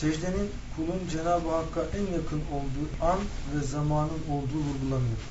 secdenin kulun Cenab-ı Hakk'a en yakın olduğu an ve zamanın olduğu vurgulanıyor.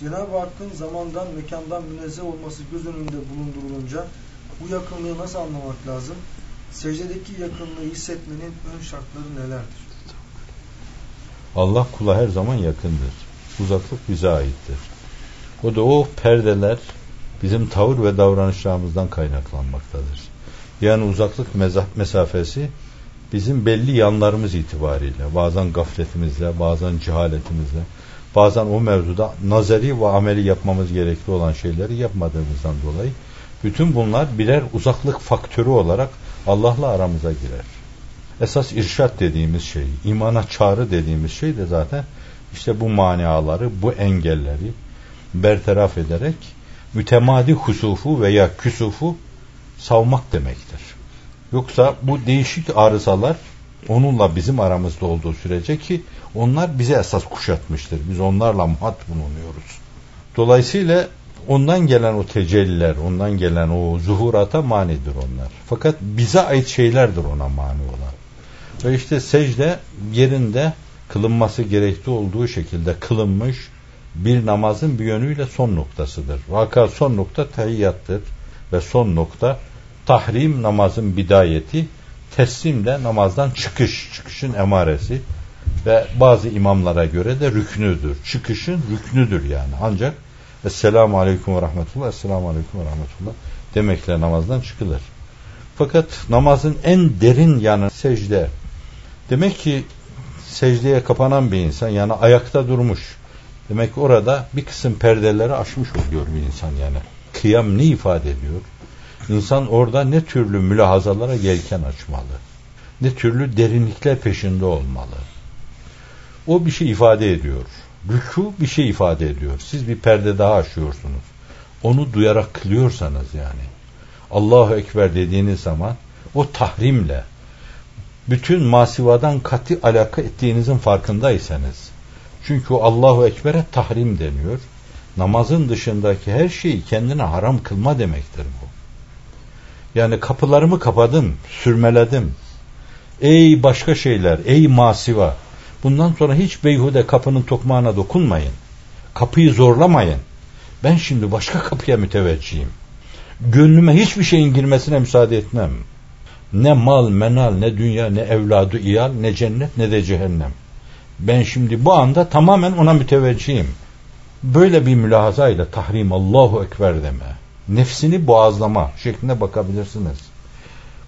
Cenab-ı Hakk'ın zamandan, mekandan münezzeh olması göz önünde bulundurulunca bu yakınlığı nasıl anlamak lazım? Secdedeki yakınlığı hissetmenin ön şartları nelerdir? Allah kula her zaman yakındır. Uzaklık bize aittir. O da o perdeler bizim tavır ve davranışlarımızdan kaynaklanmaktadır. Yani uzaklık mesafesi bizim belli yanlarımız itibariyle, bazen gafletimizle, bazen cehaletimizle, bazen o mevzuda nazari ve ameli yapmamız gerekli olan şeyleri yapmadığımızdan dolayı bütün bunlar birer uzaklık faktörü olarak Allah'la aramıza girer. Esas irşat dediğimiz şey, imana çağrı dediğimiz şey de zaten işte bu maniaları, bu engelleri bertaraf ederek mütemadi husufu veya küsufu savmak demektir. Yoksa bu değişik arızalar onunla bizim aramızda olduğu sürece ki onlar bize esas kuşatmıştır. Biz onlarla muhat bulunuyoruz. Dolayısıyla ondan gelen o tecelliler, ondan gelen o zuhurata manidir onlar. Fakat bize ait şeylerdir ona mani olan. Ve işte secde yerinde kılınması gerektiği olduğu şekilde kılınmış bir namazın bir yönüyle son noktasıdır. Vaka son nokta tehiyyattır ve son nokta tahrim namazın bidayeti, teslim de namazdan çıkış, çıkışın emaresi ve bazı imamlara göre de rüknüdür. Çıkışın rüknüdür yani. Ancak Esselamu Aleyküm ve Rahmetullah, Esselamu Aleyküm ve Rahmetullah demekle namazdan çıkılır. Fakat namazın en derin yanı secde. Demek ki secdeye kapanan bir insan yani ayakta durmuş. Demek ki orada bir kısım perdeleri aşmış oluyor bir insan yani. Kıyam ne ifade ediyor? İnsan orada ne türlü mülahazalara yelken açmalı. Ne türlü derinlikler peşinde olmalı. O bir şey ifade ediyor. Rükû bir şey ifade ediyor. Siz bir perde daha aşıyorsunuz. Onu duyarak kılıyorsanız yani. Allahu Ekber dediğiniz zaman o tahrimle bütün masivadan katı alaka ettiğinizin farkındaysanız çünkü o Allahu Ekber'e tahrim deniyor. Namazın dışındaki her şeyi kendine haram kılma demektir bu. Yani kapılarımı kapadım, sürmeledim. Ey başka şeyler, ey masiva. Bundan sonra hiç beyhude kapının tokmağına dokunmayın. Kapıyı zorlamayın. Ben şimdi başka kapıya müteveccihim. Gönlüme hiçbir şeyin girmesine müsaade etmem. Ne mal, menal, ne dünya, ne evladı iyal, ne cennet, ne de cehennem. Ben şimdi bu anda tamamen ona müteveccihim. Böyle bir mülahazayla tahrim Allahu Ekber deme. Nefsini boğazlama şeklinde bakabilirsiniz.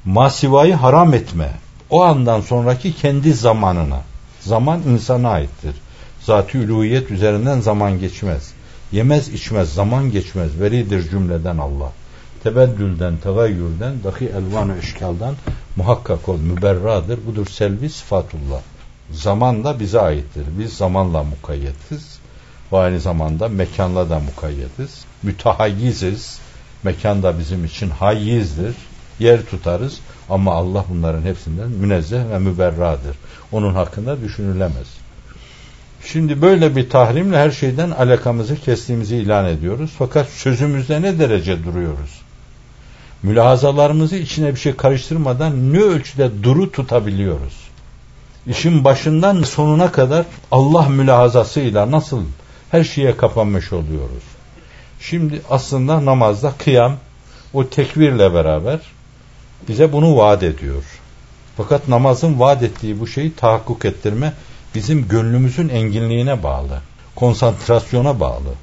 Masivayı haram etme. O andan sonraki kendi zamanına. Zaman insana aittir. Zat-ı uluhiyet üzerinden zaman geçmez. Yemez içmez zaman geçmez. Veridir cümleden Allah. Tebeddülden, tegayyürden, dahi elvan-ı eşkaldan muhakkak ol. Müberradır. Budur selvi sıfatullah. Zaman da bize aittir. Biz zamanla mukayyetiz. Ve aynı zamanda mekanla da mukayyetiz. Mütehayyiziz. Mekan da bizim için hayyizdir. Yer tutarız. Ama Allah bunların hepsinden münezzeh ve müberradır. Onun hakkında düşünülemez. Şimdi böyle bir tahrimle her şeyden alakamızı kestiğimizi ilan ediyoruz. Fakat sözümüzde ne derece duruyoruz? Mülahazalarımızı içine bir şey karıştırmadan ne ölçüde duru tutabiliyoruz? İşin başından sonuna kadar Allah mülahazasıyla nasıl her şeye kapanmış oluyoruz? Şimdi aslında namazda kıyam o tekvirle beraber bize bunu vaat ediyor. Fakat namazın vaat ettiği bu şeyi tahakkuk ettirme bizim gönlümüzün enginliğine bağlı. Konsantrasyona bağlı.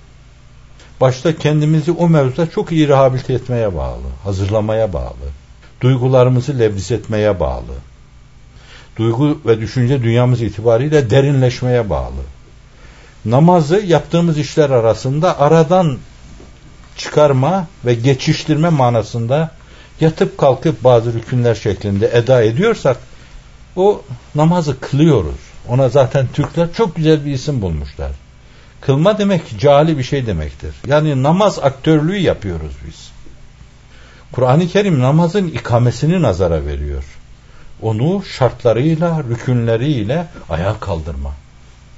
Başta kendimizi o mevzuda çok iyi rehabilite etmeye bağlı. Hazırlamaya bağlı. Duygularımızı lebdiz etmeye bağlı. Duygu ve düşünce dünyamız itibariyle derinleşmeye bağlı. Namazı yaptığımız işler arasında aradan çıkarma ve geçiştirme manasında yatıp kalkıp bazı rükünler şeklinde eda ediyorsak o namazı kılıyoruz. Ona zaten Türkler çok güzel bir isim bulmuşlar. Kılma demek cali bir şey demektir. Yani namaz aktörlüğü yapıyoruz biz. Kur'an-ı Kerim namazın ikamesini nazara veriyor. Onu şartlarıyla, rükünleriyle ayağa kaldırma.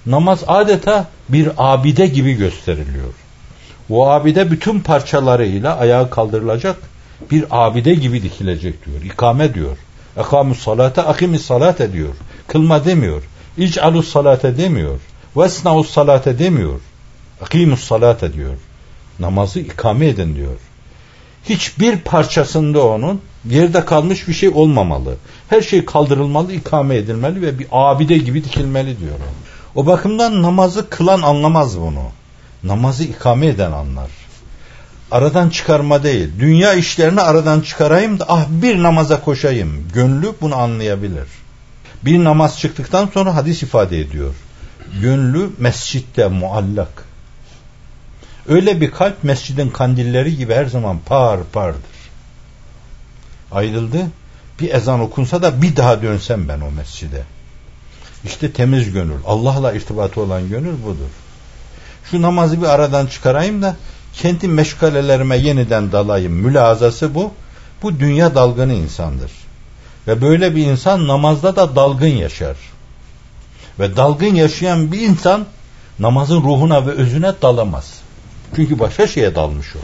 Namaz adeta bir abide gibi gösteriliyor. O abide bütün parçalarıyla ayağa kaldırılacak bir abide gibi dikilecek diyor. İkame diyor. Ekamus salate, akimis salate diyor. Kılma demiyor. İc'alus salate demiyor. Vesnaus salate demiyor. Akimus salate diyor. Namazı ikame edin diyor. Hiçbir parçasında onun yerde kalmış bir şey olmamalı. Her şey kaldırılmalı, ikame edilmeli ve bir abide gibi dikilmeli diyor. O bakımdan namazı kılan anlamaz bunu. Namazı ikame eden anlar. Aradan çıkarma değil. Dünya işlerini aradan çıkarayım da ah bir namaza koşayım. Gönlü bunu anlayabilir. Bir namaz çıktıktan sonra hadis ifade ediyor. Gönlü mescitte muallak. Öyle bir kalp mescidin kandilleri gibi her zaman par pardır. Ayrıldı. Bir ezan okunsa da bir daha dönsem ben o mescide. İşte temiz gönül. Allah'la irtibatı olan gönül budur. Şu namazı bir aradan çıkarayım da kendi meşgalelerime yeniden dalayım. Mülazası bu. Bu dünya dalgını insandır. Ve böyle bir insan namazda da dalgın yaşar. Ve dalgın yaşayan bir insan namazın ruhuna ve özüne dalamaz. Çünkü başka şeye dalmış o.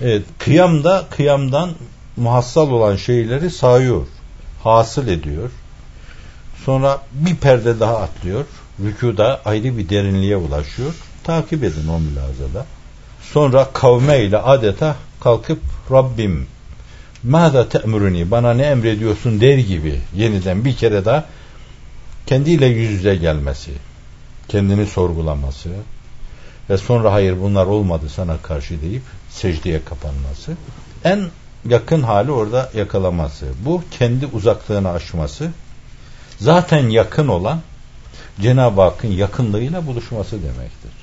Evet, kıyamda kıyamdan muhassal olan şeyleri sayıyor. Hasıl ediyor. Sonra bir perde daha atlıyor. Rükuda ayrı bir derinliğe ulaşıyor. Takip edin o mülazada. Sonra kavme ile adeta kalkıp Rabbim Mâda te'mürünü bana ne emrediyorsun der gibi yeniden bir kere daha kendiyle yüz yüze gelmesi, kendini sorgulaması ve sonra hayır bunlar olmadı sana karşı deyip secdeye kapanması en yakın hali orada yakalaması. Bu kendi uzaklığını aşması zaten yakın olan Cenab-ı Hakk'ın yakınlığıyla buluşması demektir.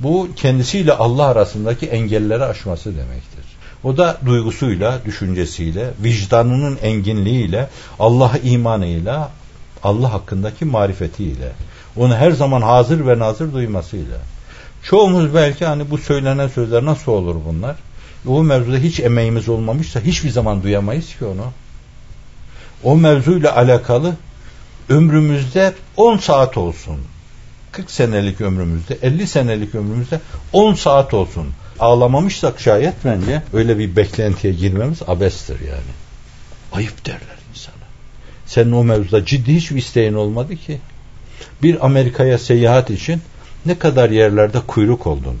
Bu kendisiyle Allah arasındaki engelleri aşması demektir. O da duygusuyla, düşüncesiyle, vicdanının enginliğiyle, Allah imanıyla, Allah hakkındaki marifetiyle, onu her zaman hazır ve nazır duymasıyla. Çoğumuz belki hani bu söylenen sözler nasıl olur bunlar? O mevzuda hiç emeğimiz olmamışsa hiçbir zaman duyamayız ki onu. O mevzuyla alakalı ömrümüzde 10 saat olsun. 40 senelik ömrümüzde, 50 senelik ömrümüzde 10 saat olsun. Ağlamamışsak şayet bence öyle bir beklentiye girmemiz abestir yani. Ayıp derler insana. Senin o mevzuda ciddi hiçbir isteğin olmadı ki. Bir Amerika'ya seyahat için ne kadar yerlerde kuyruk oldun.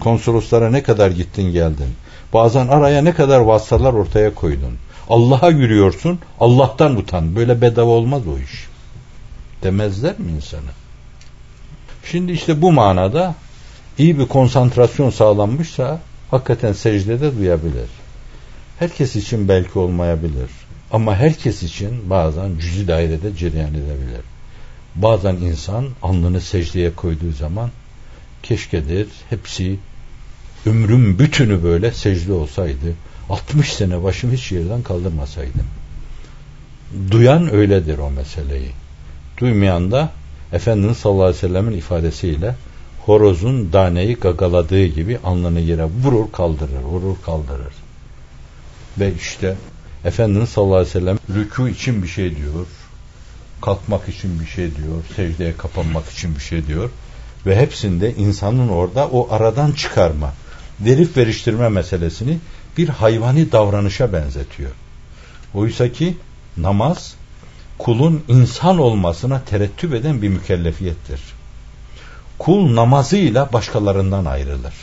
Konsoloslara ne kadar gittin geldin. Bazen araya ne kadar vasıtalar ortaya koydun. Allah'a yürüyorsun, Allah'tan utan. Böyle bedava olmaz o iş. Demezler mi insana? Şimdi işte bu manada iyi bir konsantrasyon sağlanmışsa hakikaten secdede duyabilir. Herkes için belki olmayabilir. Ama herkes için bazen cüzi dairede cereyan edebilir. Bazen insan alnını secdeye koyduğu zaman keşkedir hepsi ömrüm bütünü böyle secde olsaydı 60 sene başım hiç yerden kaldırmasaydım. Duyan öyledir o meseleyi. Duymayan da Efendimiz sallallahu aleyhi ve sellemin ifadesiyle horozun daneyi gagaladığı gibi alnını yere vurur kaldırır, vurur kaldırır. Ve işte Efendimiz sallallahu aleyhi ve sellem rükû için bir şey diyor, kalkmak için bir şey diyor, secdeye kapanmak için bir şey diyor ve hepsinde insanın orada o aradan çıkarma, verip veriştirme meselesini bir hayvani davranışa benzetiyor. Oysa ki namaz kulun insan olmasına terettüp eden bir mükellefiyettir. Kul namazıyla başkalarından ayrılır.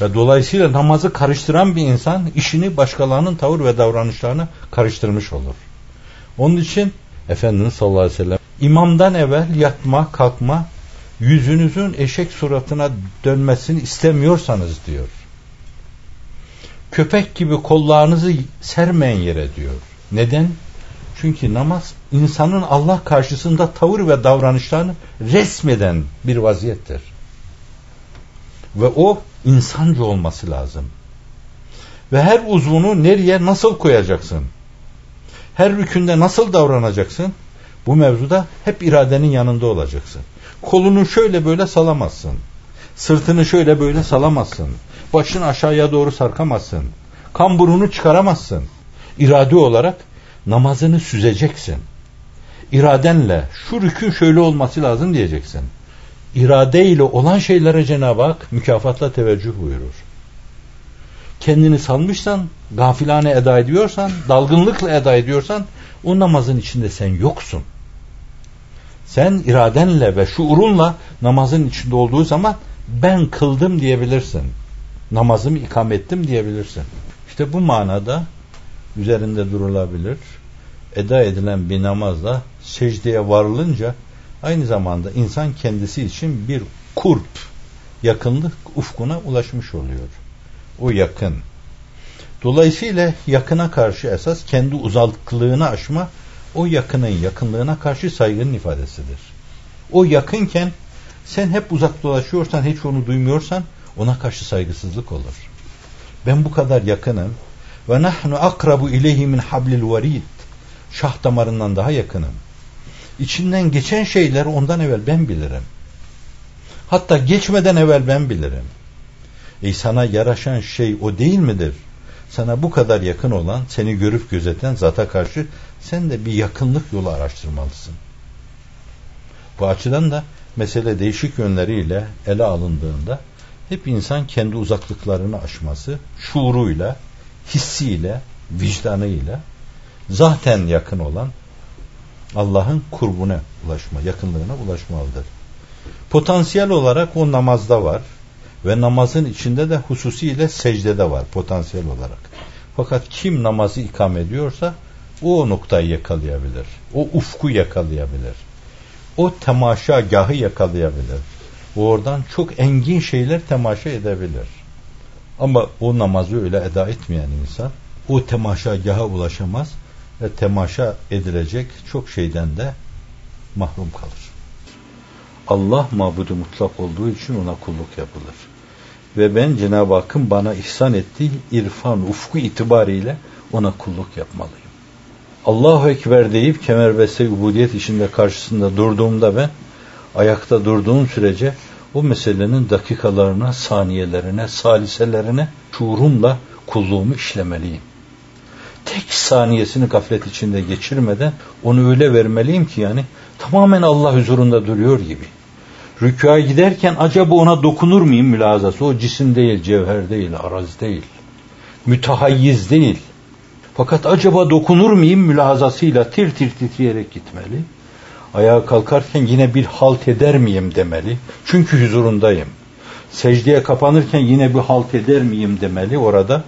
Ve dolayısıyla namazı karıştıran bir insan işini başkalarının tavır ve davranışlarını karıştırmış olur. Onun için Efendimiz sallallahu aleyhi ve sellem imamdan evvel yatma, kalkma, yüzünüzün eşek suratına dönmesini istemiyorsanız diyor. Köpek gibi kollarınızı sermeyen yere diyor. Neden? Çünkü namaz insanın Allah karşısında tavır ve davranışlarını resmeden bir vaziyettir. Ve o insancı olması lazım. Ve her uzvunu nereye nasıl koyacaksın? Her rükünde nasıl davranacaksın? Bu mevzuda hep iradenin yanında olacaksın. Kolunu şöyle böyle salamazsın. Sırtını şöyle böyle salamazsın. Başını aşağıya doğru sarkamazsın. Kamburunu çıkaramazsın. İrade olarak namazını süzeceksin. İradenle şu rükün şöyle olması lazım diyeceksin. İrade ile olan şeylere Cenab-ı Hak mükafatla teveccüh buyurur. kendini salmışsan, gafilane eda ediyorsan, dalgınlıkla eda ediyorsan o namazın içinde sen yoksun. Sen iradenle ve şuurunla namazın içinde olduğu zaman ben kıldım diyebilirsin. Namazımı ikam ettim diyebilirsin. İşte bu manada üzerinde durulabilir. Eda edilen bir namazla secdeye varılınca aynı zamanda insan kendisi için bir kurp, yakınlık ufkuna ulaşmış oluyor. O yakın. Dolayısıyla yakına karşı esas kendi uzaklığını aşma o yakının yakınlığına karşı saygının ifadesidir. O yakınken sen hep uzak dolaşıyorsan, hiç onu duymuyorsan ona karşı saygısızlık olur. Ben bu kadar yakınım ve nahnu akrabu ileyhi min hablil varid. Şah damarından daha yakınım. İçinden geçen şeyler ondan evvel ben bilirim. Hatta geçmeden evvel ben bilirim. E sana yaraşan şey o değil midir? Sana bu kadar yakın olan, seni görüp gözeten zata karşı sen de bir yakınlık yolu araştırmalısın. Bu açıdan da mesele değişik yönleriyle ele alındığında hep insan kendi uzaklıklarını aşması, şuuruyla, hissiyle, vicdanıyla zaten yakın olan Allah'ın kurbuna ulaşma, yakınlığına ulaşmalıdır. Potansiyel olarak o namazda var ve namazın içinde de hususiyle secdede var potansiyel olarak. Fakat kim namazı ikam ediyorsa o, noktayı yakalayabilir. O ufku yakalayabilir. O temaşagahı yakalayabilir. Oradan çok engin şeyler temaşa edebilir. Ama o namazı öyle eda etmeyen insan o temaşagaha ulaşamaz ve temaşa edilecek çok şeyden de mahrum kalır. Allah mabudu mutlak olduğu için ona kulluk yapılır. Ve ben Cenab-ı Hakk'ın bana ihsan ettiği irfan, ufku itibariyle ona kulluk yapmalıyım. Allahu Ekber deyip kemerbeste ubudiyet içinde karşısında durduğumda ben ayakta durduğum sürece o meselenin dakikalarına, saniyelerine, saliselerine şuurumla kulluğumu işlemeliyim. Tek saniyesini gaflet içinde geçirmeden onu öyle vermeliyim ki yani tamamen Allah huzurunda duruyor gibi. Rükûa giderken acaba ona dokunur muyum mülazası? O cisim değil, cevher değil, araz değil. Mütehayyiz değil. Fakat acaba dokunur muyum mülazasıyla tir tir titreyerek gitmeli. Ayağa kalkarken yine bir halt eder miyim demeli. Çünkü huzurundayım. Secdeye kapanırken yine bir halt eder miyim demeli orada.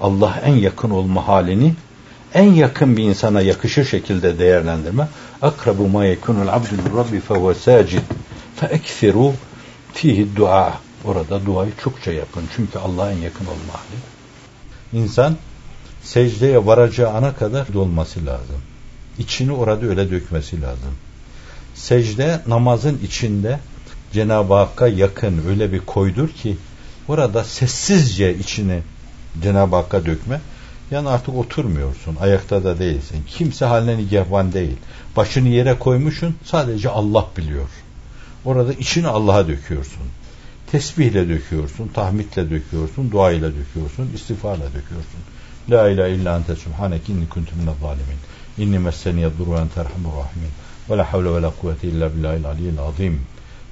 Allah en yakın olma halini en yakın bir insana yakışır şekilde değerlendirme. Akrabu ma yekunul abdul rabbi fehuve sacid fe eksiru fihi dua. Orada duayı çokça yapın. Çünkü Allah'a en yakın olma hali. İnsan secdeye varacağı ana kadar dolması lazım. İçini orada öyle dökmesi lazım. Secde namazın içinde Cenab-ı Hakk'a yakın öyle bir koydur ki orada sessizce içini Cenab-ı Hakk'a dökme. Yani artık oturmuyorsun, ayakta da değilsin. Kimse haline nigahvan değil. Başını yere koymuşsun, sadece Allah biliyor. Orada içini Allah'a döküyorsun. Tesbihle döküyorsun, tahmidle döküyorsun, duayla döküyorsun, istiğfarla döküyorsun. La ilahe illa ente subhaneke inni kuntu minel zalimin. İnni messeni yeduru en terhamur rahimin. Ve la havle ve la kuvvete illa billahil aliyyil azim.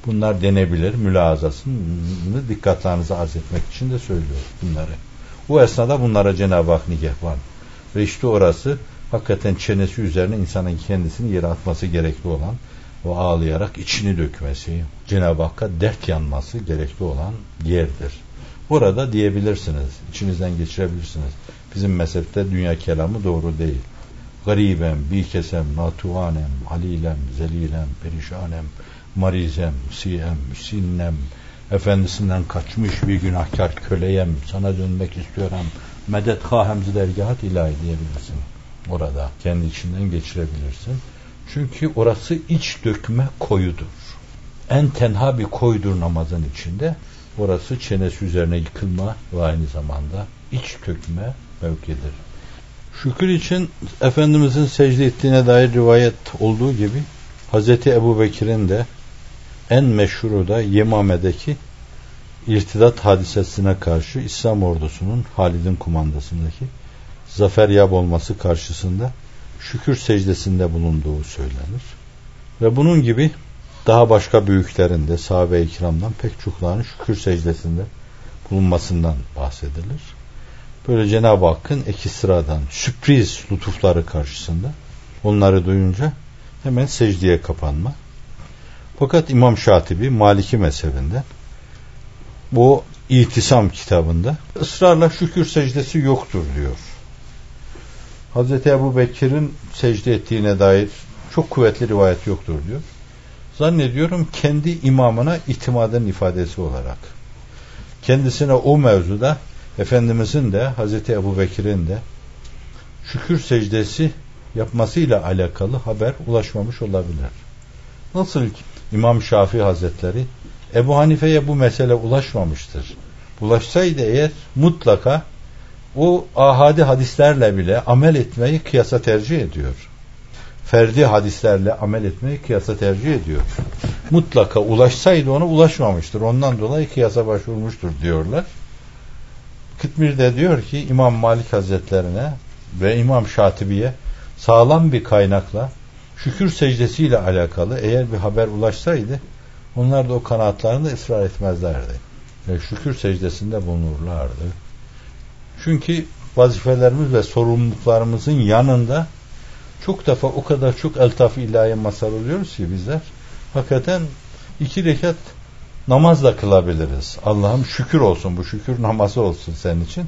Bunlar denebilir. Mülazasını dikkatlerinize arz etmek için de söylüyor bunları. Bu esnada bunlara Cenab-ı Hak nigahvan. Ve işte orası hakikaten çenesi üzerine insanın kendisini yere atması gerekli olan o ağlayarak içini dökmesi, Cenab-ı Hakk'a dert yanması gerekli olan yerdir. Burada diyebilirsiniz, içinizden geçirebilirsiniz. Bizim mezhepte dünya kelamı doğru değil. Garibem, bikesem, natuvanem, halilem, zelilem, perişanem, marizem, siyem, sinnem, efendisinden kaçmış bir günahkar köleyem, sana dönmek istiyorum, medet hahemzi dergahat ilahi diyebilirsin. Orada kendi içinden geçirebilirsin. Çünkü orası iç dökme koyudur. En tenha bir koydur namazın içinde. Orası çenesi üzerine yıkılma ve aynı zamanda iç dökme mevkidir. Şükür için Efendimizin secde ettiğine dair rivayet olduğu gibi Hz. Ebu Bekir'in de en meşhuru da Yemame'deki irtidat hadisesine karşı İslam ordusunun Halid'in kumandasındaki zafer yap olması karşısında şükür secdesinde bulunduğu söylenir. Ve bunun gibi daha başka büyüklerinde sahabe-i kiramdan pek çoklarının şükür secdesinde bulunmasından bahsedilir. Böyle Cenab-ı Hakk'ın ekstradan sürpriz lütufları karşısında onları duyunca hemen secdeye kapanma. Fakat İmam Şatibi Maliki mezhebinden bu İtisam kitabında ısrarla şükür secdesi yoktur diyor. Hazreti Ebu Bekir'in secde ettiğine dair çok kuvvetli rivayet yoktur diyor. Zannediyorum kendi imamına itimadın ifadesi olarak. Kendisine o mevzuda Efendimizin de Hazreti Ebu Bekir'in de şükür secdesi yapmasıyla alakalı haber ulaşmamış olabilir. Nasıl İmam Şafii Hazretleri Ebu Hanife'ye bu mesele ulaşmamıştır. Ulaşsaydı eğer mutlaka o ahadi hadislerle bile amel etmeyi kıyasa tercih ediyor. Ferdi hadislerle amel etmeyi kıyasa tercih ediyor. Mutlaka ulaşsaydı ona ulaşmamıştır. Ondan dolayı kıyasa başvurmuştur diyorlar. Kıtmir de diyor ki İmam Malik Hazretlerine ve İmam Şatibi'ye sağlam bir kaynakla şükür secdesiyle alakalı eğer bir haber ulaşsaydı onlar da o kanaatlarında ısrar etmezlerdi. Ve şükür secdesinde bulunurlardı. Çünkü vazifelerimiz ve sorumluluklarımızın yanında çok defa o kadar çok eltaf ilahi masal oluyoruz ki bizler hakikaten iki rekat namaz da kılabiliriz. Allah'ım şükür olsun bu şükür namazı olsun senin için.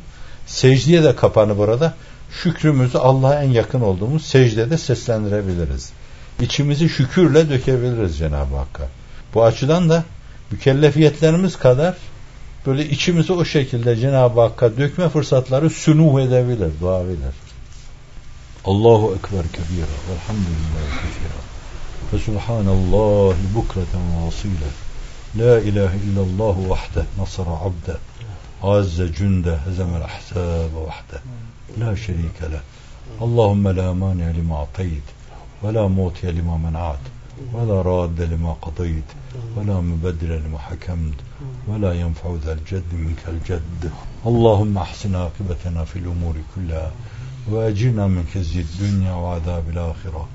Secdeye de kapanıp burada şükrümüzü Allah'a en yakın olduğumuz secdede seslendirebiliriz. İçimizi şükürle dökebiliriz Cenab-ı Hakk'a. Bu açıdan da mükellefiyetlerimiz kadar böyle içimizi o şekilde Cenab-ı Hakk'a dökme fırsatları sünuh edebilir, doğabilir. Allahu Ekber kebira velhamdülillahi kefira ve subhanallahi bukreten ve لا إله إلا الله وحده نصر عبده عز جنده هزم الأحساب وحده لا شريك له. اللهم لا مانع لما أعطيت ولا معطي لما منعت ولا راد لما قضيت ولا مبدل لما حكمت ولا ينفع ذا الجد منك الجد. اللهم أحسن عاقبتنا في الأمور كلها وأجرنا من خزي الدنيا وعذاب الآخرة.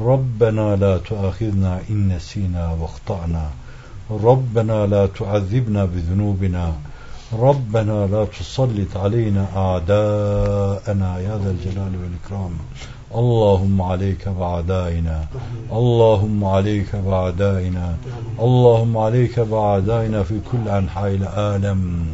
ربنا لا تؤاخذنا إن نسينا واخطأنا. ربنا لا تعذبنا بذنوبنا. ربنا لا تسلط علينا أعداءنا. يا ذا الجلال والإكرام. اللهم عليك بعدائنا اللهم عليك بعدائنا اللهم عليك بعدائنا في كل أنحاء العالم.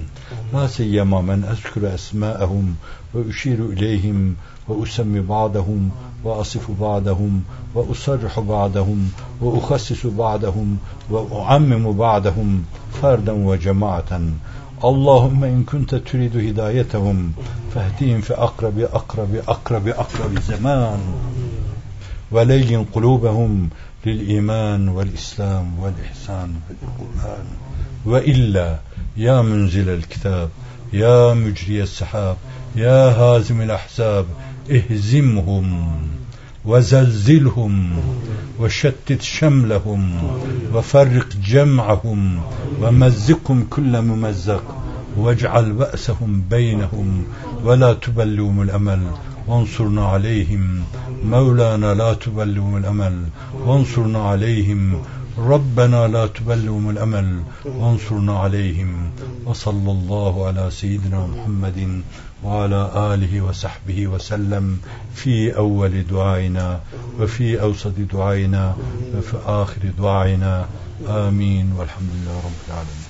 لا سيما من أذكر أسماءهم وأشير إليهم وأسمي بعضهم وأصف بعضهم وأصرح بعضهم وأخصص بعضهم وأعمم بعضهم فردا وجماعة. اللهم إن كنت تريد هدايتهم فاهديهم في أقرب أقرب أقرب أقرب زمان. ولين قلوبهم للإيمان والإسلام والإحسان والقرآن وإلا يا منزل الكتاب يا مجري السحاب يا هازم الأحزاب اهزمهم وزلزلهم وشتت شملهم وفرق جمعهم ومزقهم كل ممزق واجعل بأسهم بينهم ولا تبلهم الأمل. وانصرنا عليهم مولانا لا تبلهم الأمل. وانصرنا عليهم ربنا لا تبلهم الأمل وانصرنا عليهم وصلى الله على سيدنا محمد وعلى آله وصحبه وسلم في أول دعائنا وفي أوسط دعائنا وفي آخر دعائنا. آمين والحمد لله رب العالمين.